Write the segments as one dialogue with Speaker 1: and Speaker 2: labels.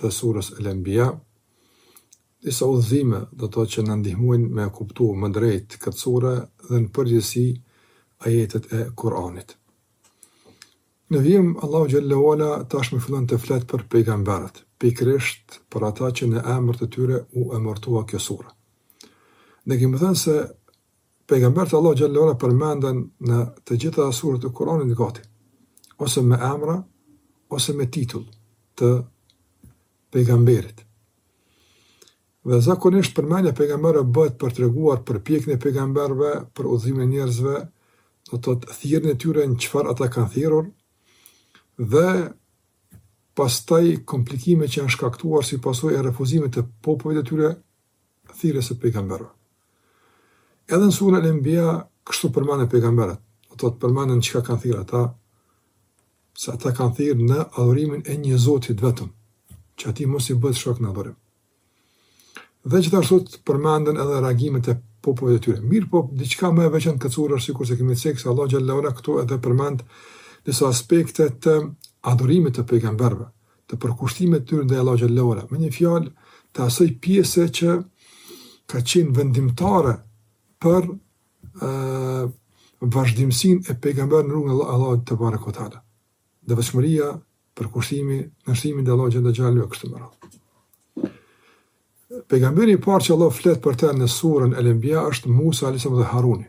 Speaker 1: të Surës El-Enbija, disa udhëzime, do të thotë që na ndihmojnë me e kuptu më drejt këtë sure dhe në përgjithësi ajetet e Kur'anit. Në vijim Allahu xhelle ue ala tashmë fillon të flet për pejgamberët, pikërisht për ata që në emër të tyre u emërtua kjo sure. Ne kemi thënë se Pejgamberët e Allahut xhelle ue ala përmenden në të gjitha surat e Kur'anit gati, ose me emra, ose me titull të pejgamberit. Dhe zakonisht përmendja e pejgamberëve bëhet për të treguar përpjekjen e pejgamberëve për udhëzimin e njerëzve, do të thotë thirrjen e tyre në çfarë ata kanë thirrur dhe pastaj komplikime që janë shkaktuar si pasojë e refuzimit të popujve të tyre thirrjes së pejgamberëve. Edhe në surën El-Enbija kështu përmenden pejgamberët, do të thotë përmenden çka kanë thirrë ata, se ata kanë thirrë në adhurimin e një Zoti të vetëm, që atij mos i bëhet shok në adhurim. Dhe gjithashtu përmenden edhe reagimet e popujve të tyre. Mirëpo diçka më e veçantë në këtë surë është sikur se kemi thënë se Allahu xhelle ue ala këtu edhe përmend disa aspekte të adhurimit të pejgamberëve, të përkushtimit të tyre ndaj Allahut xhelle ue ala, me një fjalë të asaj pjese që ka qenë vendimtare për vazhdimësinë e pejgamberëve në rrugën e Allahut tebareke ue teala. Devotshmëria, përkushtimi, nënshtrimi ndaj Allahut xhelle ue ala e kështu me radhë. Pejgamberi i parë që Allah flet për te në surën El-Enbija është Musa alejhi selam dhe Haruni.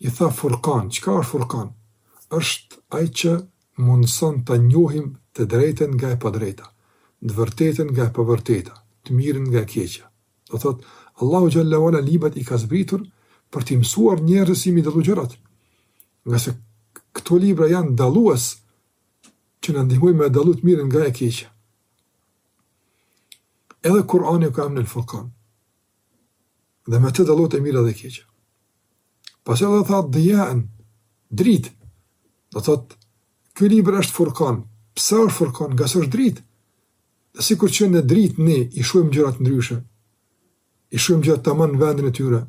Speaker 1: I tha Furkan, çka është Furkan? Është ai që mundëson të njohim të drejtën nga e padrejta, të vërtetën nga e pavërteta, të mirën nga e keqja. Do thotë, Allahu xhelle ue ala librat i ka zbritur për t'i mësuar njerëzit si mi dallu gjërat. Ngase këto libra janë dallues që na ndihmojnë me dallu të mirën nga e keqja. Edhe Kurani ka emrin Furkan. Dhe me të dallohet e mira dhe e keqja. Pastaj Allahu tha dijaen, dritë. Do thot, ky libër është furkan. Pse është furkan? Ngase është dritë. Dhe sikur që në dritë ne i shohim gjërat ndryshe, i shohim gjërat taman në vendin e tyre,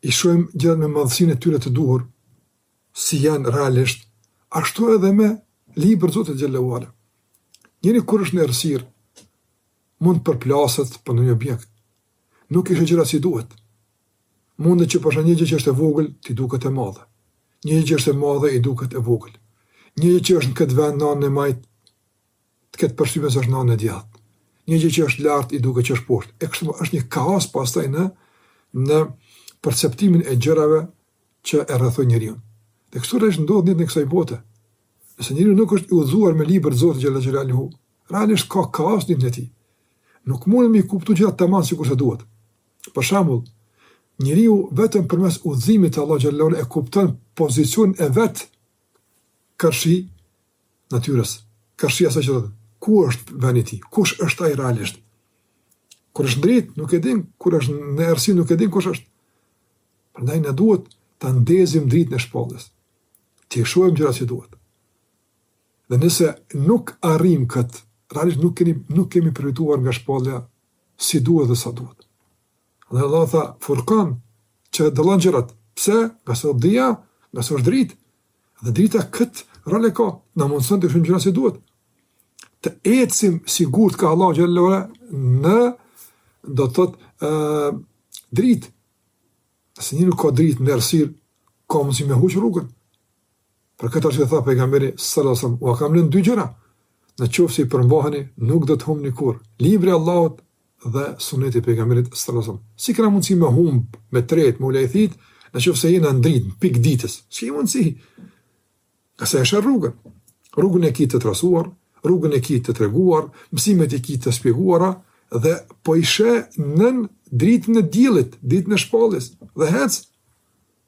Speaker 1: i shohim gjërat me madhësinë e tyre të duhur, si janë realisht, ashtu edhe me librin e Zotit xhelle ue ala. Njeriu kur është në errësirë, Mund të përplaset për ndonjë objekt. Nuk i sheh gjërat si duhet. Mundet që për shembull një gjë që është e vogël t'i duket e madhe. Një gjë që është e madhe i duket e vogël. Një gjë që është në këtë vend në anën e majtë të ketë përshtypjen se është në anën e djathtë. Një gjë që është lart i duket që është poshtë. E kështu është një kaos pastaj në në perceptimin e gjërave që e rrethojnë njeriun. Dhe kështu realisht ndodh në këtë botë. Nëse njeriu nuk është i udhëzuar me librin e Zotit xhele xhelaluhu, Realisht ka kaos në jetën e tij. Nuk mundet me i kuptu gjërat taman sikur se duhet. Për shembull, njeriu vetëm përmes udhëzimit të Allahut xhele xhelaluhu e kupton pozicionin e vet karshi natyrës, karshi asaj që thotë, ku është veni i tij, kush është ai realisht. Kur është terr, nuk e din, kur është në errësi, nuk e din kush është. Prandaj na duhet ta ndezim dritën e shpalljes. T'i shohim gjërat si duhet. Dhe nëse nuk arrijmë këtë, realisht nuk keni nuk kemi përfituar nga shpallja si duhet dhe sa duhet. Dhe Allah tha, Furkan, që dallon gjërat. Pse? Ngase është dija, ngase është dritë. Dhe drita këtë rol e ka, të na mundësojë t'i shohim gjërat si duhet. Të ecim sigurt ka Allahu xhele shanuhu, do të thot, uh, dritë. Nëse njeriu nuk ka dritë në errësirë, ka mundësi me huq rrugën. Për këtë arsye tha pejgamberi sallallahu alajhi wasallam, "Ua kam lënë dy gjëra, në qoftë se i përmbaheni, nuk do të humbni kurrë. Librin e Allahut dhe sunetin e pejgamberit sallallahu alajhi wasallam. Si kena mundësi me humb me tret, me lajthit, në qoftë se jena në dritë, në pikë të ditës? Si ke mundësi? Ngase e sheh rrugën. Rrugën e ki të trasuar, rrugën e ki të treguar, mësimet i ki të shpjeguara dhe po i sheh nën dritën e diellit, dritën e shpalljes dhe hec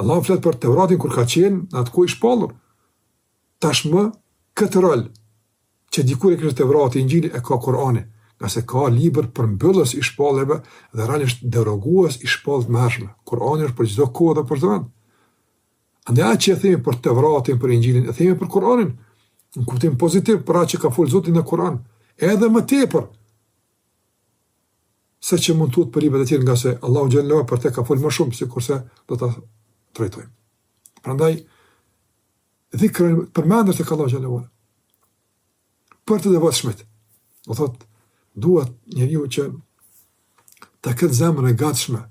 Speaker 1: Allahu flet për Tevratin kur ka qenë në atë kohë i shpallur. Tashmë këtë rol që dikur e kishte Tevrati, Inxhili e ka Kurani, ngase ka libër përmbyllës i shpalljeve dhe realisht derogues i shpalljeve të mëhershme. Kurani është për çdo kohë dhe për çdo vend. Andaj atë që e themi për Tevratin, për Inxhilin, e themi për Kur'anin, në kuptim pozitiv për atë që ka folë Zoti në Kur'an, edhe më tepër, se që mund të thuhet për librat e tjerë ngase Allahu xhele shanuhu për te ka folë më shumë, sikurse do ta trajtojmë. Prandaj, dhikrën përmendje tha Allahu xhele shanuhu. Për të devotshmit, do të thotë duhet njeriu që ta ketë zemrën e gatshme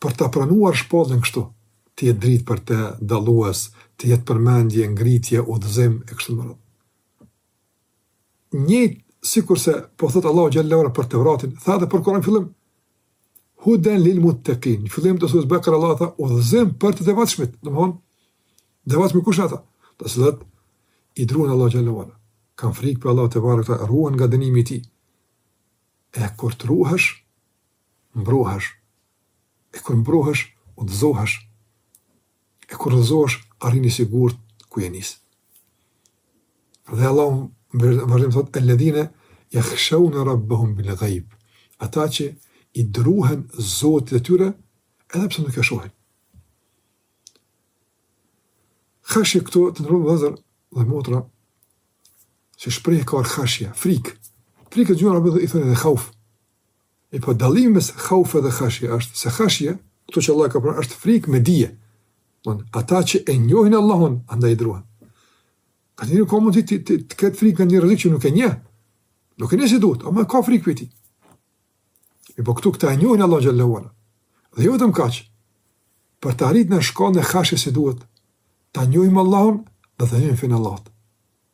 Speaker 1: për ta pranuar shpalljen kështu, të jetë dritë për të dallues, të jetë përmendje, ngritje, udhëzim, e kështu me radhë. Njëjtë sikurse po thot Allahu xhelle ve ala për Tevratin, tha edhe për Kur'anin fillim Huden lil muttaqin. Në fillim të surës Bekara Allahu tha udhëzim për të devotshmit. Domthon devotshmit kush janë ata? Të cilët i druhen Allahut xhelle ve ala. Kan frikë prej Allahut tebareke ve teala, ruhen nga dënimi i tij. E kur të ruhesh, mbrohesh. E kur mbrohesh, udhëzohesh. E kur udhëzohesh, arrin i sigurt ku je nis. Dhe Allah vazhdim thot, el-ledhine jakhshaune rabbehum bil gajb, ata që i druhen zotit të tyre, edhe pse nuk e shohin. Khashje këtu të nderuar vëllezër dhe motra, është shprehja khashje, frikë. Frikës te gjuha arabe i thonë dhe khauf, Mirëpo dallimi mes khaufe dhe khashje është se khashje, këtu që Allah ka pranë është frikë me dije. Domethënë, ata që e njohin Allahun, andaj i druhen. Se njeriu mund të të të ketë frikë nga një rrezik që nuk e njeh. Nuk e njeh si duhet, ama ka frikë prej tij. Mirëpo këtu këta e njohin Allahun xhelle ve ala. Dhe jo vetëm kaq. Për të arritur në shkallën e khashjes si duhet, ta njohim Allahun dhe të njohim fenë e Allahut.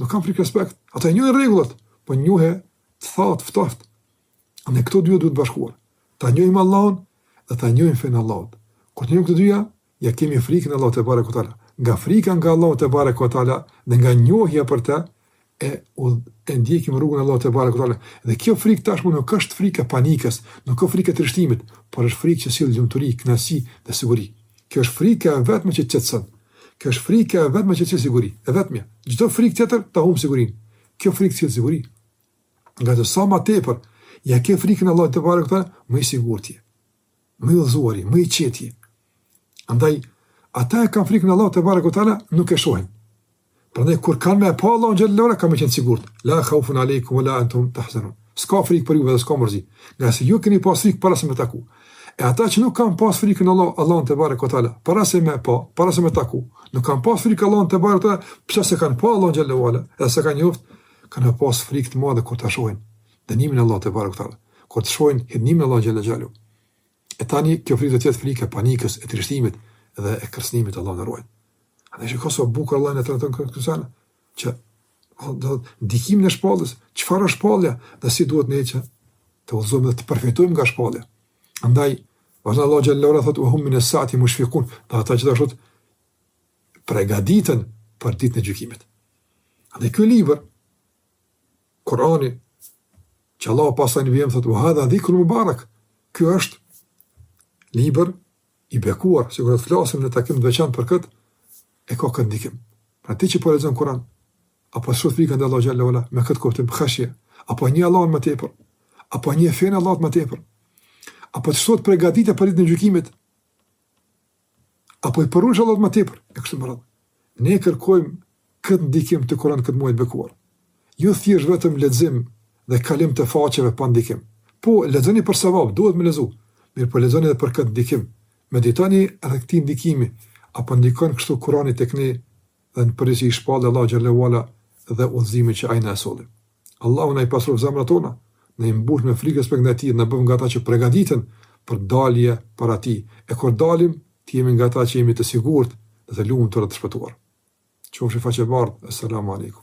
Speaker 1: Nuk kanë frikë respekt. Ata e njohin rregullat, po njohje të thatë, të ftoftë. Ne këto dy duhet bashkuar. Ta njohim Allahun dhe ta njohim fenë e Allahut. Kur t'i njohim këto dyja, ia kemi frikën Allahut tebareke ve teala. Nga frika nga Allahu tebareke ve teala dhe nga njohja për të e e ndjekim rrugën e Allahut tebareke ve teala. Dhe kjo frikë tashmë nuk është frikë e panikut, nuk është frikë e trishtimit, por është frikë që sjell lumturi, kënaqësi dhe siguri. Kjo është frika e vetme që qetëson. Kjo është frika e vetme që sjell siguri. E vetmja. Çdo frikë tjetër ta humb sigurinë. Kjo frikë sjell siguri. Ngase sa ma tepër ia ke frikën Allahut tebareke ve teala, më i sigurt je. Më i udhëzuar je, më i qetë je. Andaj ata e kanë frikën Allahut tebareke ve teala, nuk e shohin. Prandaj kur kanë me pa Allahun xhelle ve ala kanë me qenë të sigurt. La khaufun alejkum wala antum tahzanun. S'ka frikë për ju dhe s'ka mërzi. Ngase ju keni pas frikë para se me taku. E ata që nuk kanë pas frikën Allah, Allahun tebareke ve teala, para se me pa, para se me taku, nuk kanë pas frikë Allahun tebareke ve teala, pse s'e kanë pa Allahun xhelle ve ala, edhe s'e kanë njoft, kanë me pas frikë të madhe kur ta shohin dënimin e Allahut tebareke ve teala, kur të shohin hidhnimin e Allahut xhelle ve ala. E tani kjo frikë do të jetë frikë e panikut, e trishtimit dhe e kërcënimit Allahu na ruajt. Andaj shiko sa bukur Allah na trajton këtu sa që po, do të ndikimin e shpalljes, çfarë është shpallja dhe si duhet ne që të udhëzohemi dhe të përfitojmë nga shpallja. Andaj vazhdon Allah xhelle ve ala thotë ve hum min as-saati mushfiqun, dhe ata që dashot pregaditën për ditën e gjykimit. Andaj ky libër Kur'ani, që Allahu pastaj në vijim thotë, ue hadha dhikrun mubarak, kjo është liber i bekuar, sikur do të flasim në takim të veçantë për këtë, e ka këtë ndikim. Pra ti që po lexon Kur'an, apo të shtohet frika ndaj Allahut xhel-le ue ala, me këtë kuptim khashje, apo njeh Allahun më tepër, apo njeh fenë e Allahut më tepër, apo të shtohet përgatitja për ditën e gjykimit, Apo i përulesh Allahut më tepër, e kështu me radhë. Ne kërkojmë këtë ndikim të Kur'anit këtë muaj të bekuar. Jo thjesht vetëm lexim dhe kalim të faqeve pa ndikim. Po, lexoni për sevap, duhet me lexu. Mirëpo lexoni dhe për këtë ndikim. Meditoni rreth këtij ndikimi, apo ndikon kështu Kur'ani tek ne dhe në përgjithësi shpallja e Allahut xhel-le ue ala dhe udhëzimin që Ai na e solli. Allahu na i pastroftë zemrat tona, na i mbushtë me frikë respekt ndaj Tij, na bëftë nga ata që pregaditen për dalje para Tij, e kur dalim, të jemi nga ata që jemi të sigurt dhe të lumtur dhe të shpëtuar. Qofshi faqebardhë, Esselamu Alejkum.